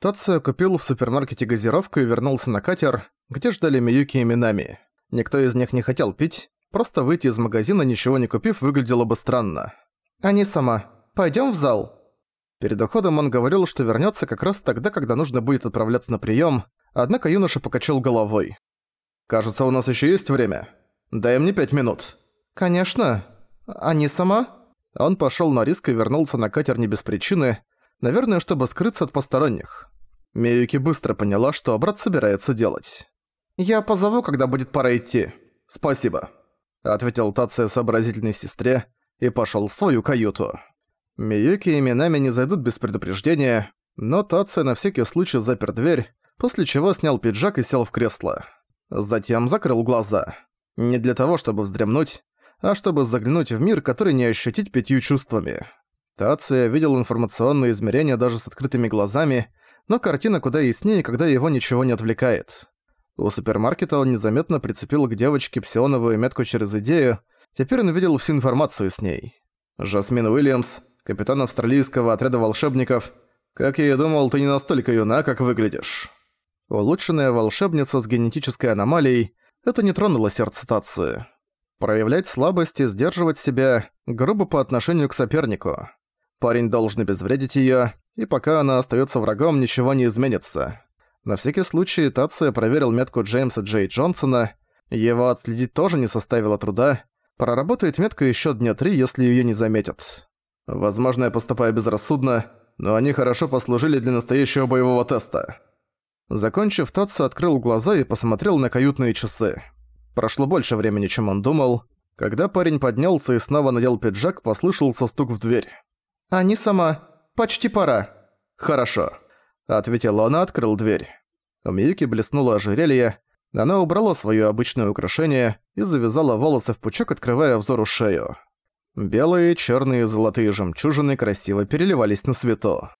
Тацио купил в супермаркете газировку и вернулся на катер, где ждали Миюки и Минами. Никто из них не хотел пить, просто выйти из магазина, ничего не купив, выглядело бы странно. «Они сама. Пойдём в зал». Перед уходом он говорил, что вернётся как раз тогда, когда нужно будет отправляться на приём, однако юноша покачал головой. «Кажется, у нас ещё есть время. Дай мне пять минут». «Конечно. Они сама?» Он пошёл на риск и вернулся на катер не без причины, наверное, чтобы скрыться от посторонних. Миюки быстро поняла, что брат собирается делать. «Я позову, когда будет пора идти. Спасибо», — ответил Тация сообразительной сестре и пошёл в свою каюту. Миюки и Минами не зайдут без предупреждения, но Тация на всякий случай запер дверь, после чего снял пиджак и сел в кресло. Затем закрыл глаза. Не для того, чтобы вздремнуть, а чтобы заглянуть в мир, который не ощутить пятью чувствами. Тация видел информационные измерения даже с открытыми глазами, но картина куда яснее, когда его ничего не отвлекает. У супермаркета он незаметно прицепил к девочке псионовую метку через идею, теперь он видел всю информацию с ней. Жасмин Уильямс, капитан австралийского отряда волшебников. Как я и думал, ты не настолько юна, как выглядишь. Улучшенная волшебница с генетической аномалией – это не тронуло сердце Тации. Проявлять слабость и сдерживать себя грубо по отношению к сопернику. Парень должен обезвредить её, и пока она остаётся врагом, ничего не изменится. На всякий случай Тация проверил метку Джеймса Джей Джонсона, его отследить тоже не составило труда, проработает метка ещё дня три, если её не заметят. Возможно, я поступаю безрассудно, но они хорошо послужили для настоящего боевого теста. Закончив, Татсу открыл глаза и посмотрел на каютные часы. Прошло больше времени, чем он думал. Когда парень поднялся и снова надел пиджак, послышался стук в дверь. «Они сама. Почти пора». «Хорошо», — ответил он и открыл дверь. У Миюки блеснуло ожерелье, она убрала своё обычное украшение и завязала волосы в пучок, открывая взору шею. Белые, чёрные и золотые жемчужины красиво переливались на свету.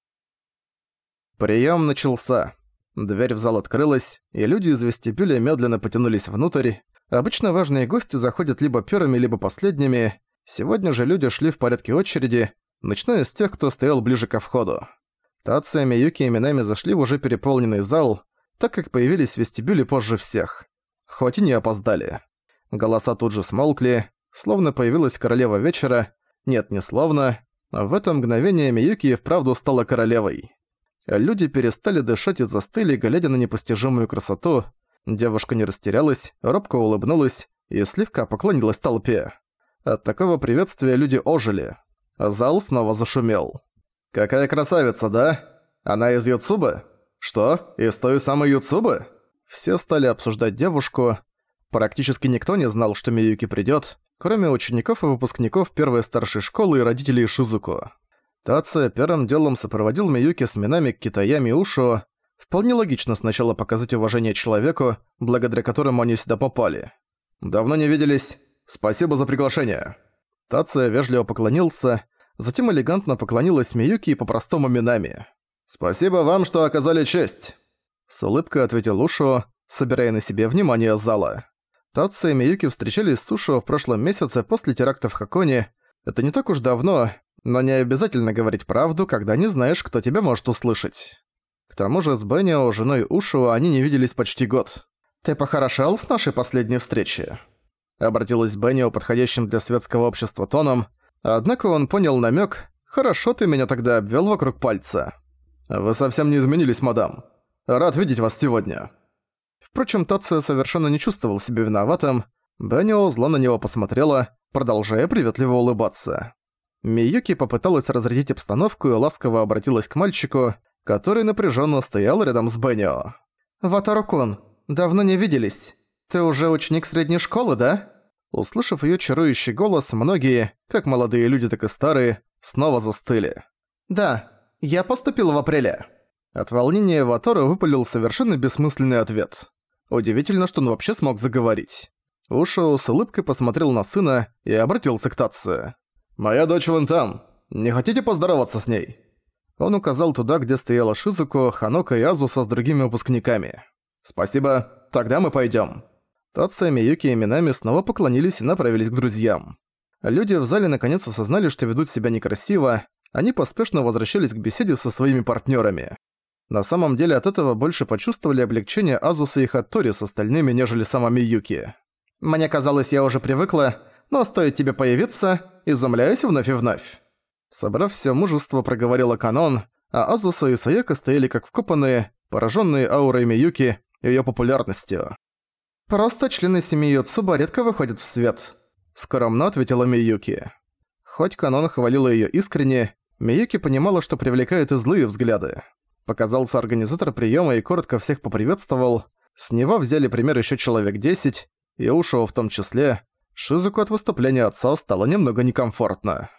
Приём начался. Дверь в зал открылась, и люди из вестибюля медленно потянулись внутрь. Обычно важные гости заходят либо первыми, либо последними. Сегодня же люди шли в порядке очереди, начиная с тех, кто стоял ближе ко входу. Тация, Миюки и Минами зашли в уже переполненный зал, так как появились в вестибюле позже всех. Хоть и не опоздали. Голоса тут же смолкли, словно появилась королева вечера. Нет, не словно. В это мгновение Миюки и вправду стала королевой. Люди перестали дышать и застыли, глядя на непостижимую красоту. Девушка не растерялась, робко улыбнулась и слегка поклонилась толпе. От такого приветствия люди ожили. Зал снова зашумел. «Какая красавица, да? Она из Юцубы? Что, из той самой Юцубы?» Все стали обсуждать девушку. Практически никто не знал, что Миюки придёт, кроме учеников и выпускников первой старшей школы и родителей Шизуко. Тация первым делом сопроводил Миюки с минами к Китаями Ушо. Вполне логично сначала показать уважение человеку, благодаря которому они сюда попали. «Давно не виделись. Спасибо за приглашение». Тация вежливо поклонился, затем элегантно поклонилась Миюки и по-простому Минами. «Спасибо вам, что оказали честь!» С улыбкой ответил Ушо, собирая на себе внимание зала. Тация и Миюки встречались с Ушо в прошлом месяце после теракта в Хаконе. Это не так уж давно, но не обязательно говорить правду, когда не знаешь, кто тебя может услышать. К тому же с Беннио, женой Ушо, они не виделись почти год. «Ты похорошел с нашей последней встречи?» Обратилась Беннио подходящим для светского общества тоном, однако он понял намек. «Хорошо ты меня тогда обвел вокруг пальца». «Вы совсем не изменились, мадам. Рад видеть вас сегодня». Впрочем, Тацио совершенно не чувствовал себя виноватым. Беннио зло на него посмотрела, продолжая приветливо улыбаться. Миюки попыталась разрядить обстановку и ласково обратилась к мальчику, который напряженно стоял рядом с Беннио. «Ватару-кун, давно не виделись. «Ты уже ученик средней школы, да?» Услышав её чарующий голос, многие, как молодые люди, так и старые, снова застыли. «Да, я поступил в апреле». От волнения Ватору выпалил совершенно бессмысленный ответ. Удивительно, что он вообще смог заговорить. Ушоу с улыбкой посмотрел на сына и обратился к Татсу. «Моя дочь вон там. Не хотите поздороваться с ней?» Он указал туда, где стояла Шизуко, Ханока и Азуса с другими выпускниками. «Спасибо. Тогда мы пойдём». Тация, Миюки и Минами снова поклонились и направились к друзьям. Люди в зале наконец осознали, что ведут себя некрасиво, они поспешно возвращались к беседе со своими партнерами. На самом деле от этого больше почувствовали облегчение Азуса и Хаттори с остальными, нежели сама Миюки. «Мне казалось, я уже привыкла, но стоит тебе появиться, изумляюсь вновь и вновь». Собрав все мужество, проговорила Канон, а Азуса и Саяка стояли как вкопанные, пораженные аурой Миюки и её популярностью. «Просто члены семьи Юцуба редко выходят в свет», — скромно ответила Миюки. Хоть Канон хвалила её искренне, Миюки понимала, что привлекает и злые взгляды. Показался организатор приема и коротко всех поприветствовал. С него взяли пример еще человек 10, и Ушио в том числе. Шизуку от выступления отца стало немного некомфортно.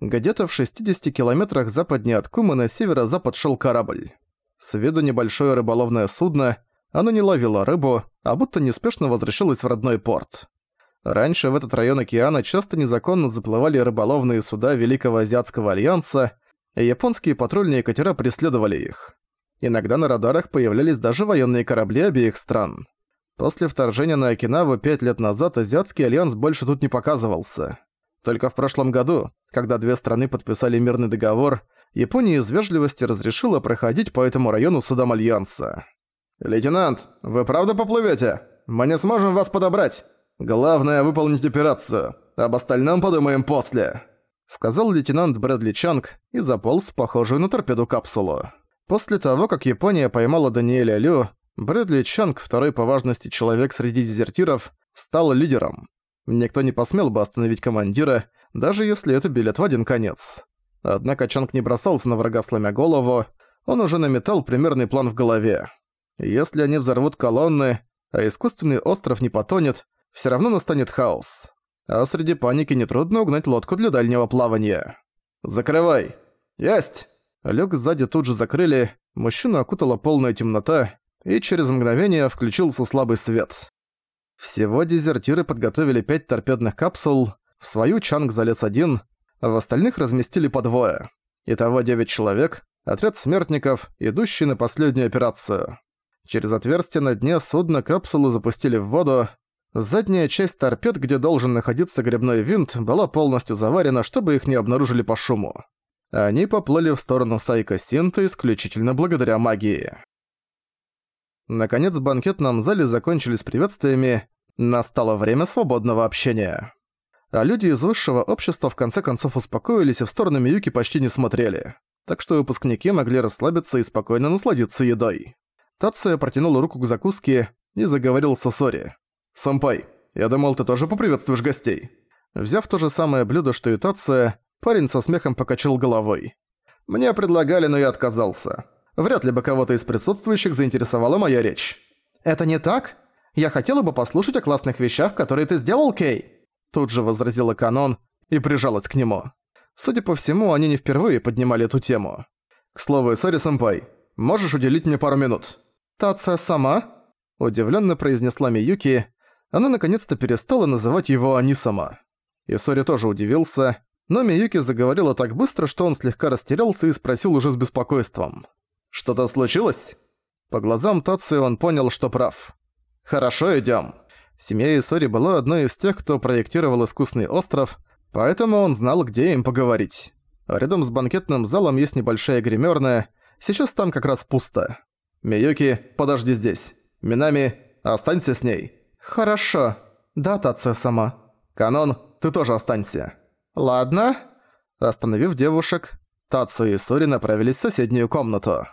Где-то в 60 километрах западнее от Кумы на северо-запад шел корабль. С виду небольшое рыболовное судно, оно не ловило рыбу, а будто неспешно возвращалось в родной порт. Раньше в этот район океана часто незаконно заплывали рыболовные суда Великого Азиатского Альянса, и японские патрульные катера преследовали их. Иногда на радарах появлялись даже военные корабли обеих стран. После вторжения на Окинаву пять лет назад Азиатский Альянс больше тут не показывался. Только в прошлом году, когда две страны подписали мирный договор, Япония из вежливости разрешила проходить по этому району судам Альянса. «Лейтенант, вы правда поплывете? Мы не сможем вас подобрать!» «Главное — выполнить операцию. Об остальном подумаем после», — сказал лейтенант Брэдли Чанг и заполз в похожую на торпеду капсулу. После того, как Япония поймала Даниэля Лю, Брэдли Чанг, второй по важности человек среди дезертиров, стал лидером. Никто не посмел бы остановить командира, даже если это билет в один конец. Однако Чанг не бросался на врага сломя голову, он уже наметал примерный план в голове. Если они взорвут колонны, а искусственный остров не потонет, все равно настанет хаос. А среди паники нетрудно угнать лодку для дальнего плавания. «Закрывай!» «Есть!» Люк сзади тут же закрыли, мужчину окутала полная темнота, и через мгновение включился слабый свет. Всего дезертиры подготовили пять торпедных капсул, в свою Чанг залез один, а в остальных разместили по двое. Итого девять человек, отряд смертников, идущий на последнюю операцию. Через отверстие на дне судна капсулы запустили в воду, Задняя часть торпед, где должен находиться грибной винт, была полностью заварена, чтобы их не обнаружили по шуму. Они поплыли в сторону Сайка Синта исключительно благодаря магии. Наконец в банкетном зале закончились приветствиями, настало время свободного общения. А люди из высшего общества в конце концов успокоились и в сторону Миюки почти не смотрели. Так что выпускники могли расслабиться и спокойно насладиться едой. Тация протянул руку к закуске и заговорил с Сосори. «Сампай, я думал, ты тоже поприветствуешь гостей». Взяв то же самое блюдо, что и Тация, парень со смехом покачал головой. «Мне предлагали, но я отказался. Вряд ли бы кого-то из присутствующих заинтересовала моя речь». «Это не так? Я хотела бы послушать о классных вещах, которые ты сделал, Кей!» Тут же возразила Канон и прижалась к нему. Судя по всему, они не впервые поднимали эту тему. «К слову, сори, сэмпай, можешь уделить мне пару минут?» «Тация сама?» Удивленно произнесла Миюки, она наконец-то перестала называть его Анисама. Исори тоже удивился, но Миюки заговорила так быстро, что он слегка растерялся и спросил уже с беспокойством. «Что-то случилось?» По глазам Тацию он понял, что прав. «Хорошо, идём». Семья Исори была одной из тех, кто проектировал искусный остров, поэтому он знал, где им поговорить. Рядом с банкетным залом есть небольшая гримерная, сейчас там как раз пусто. «Миюки, подожди здесь. Минами, останься с ней. «Хорошо. Да, Тация сама. Канон, ты тоже останься». «Ладно». Остановив девушек, Тацу и Сури направились в соседнюю комнату.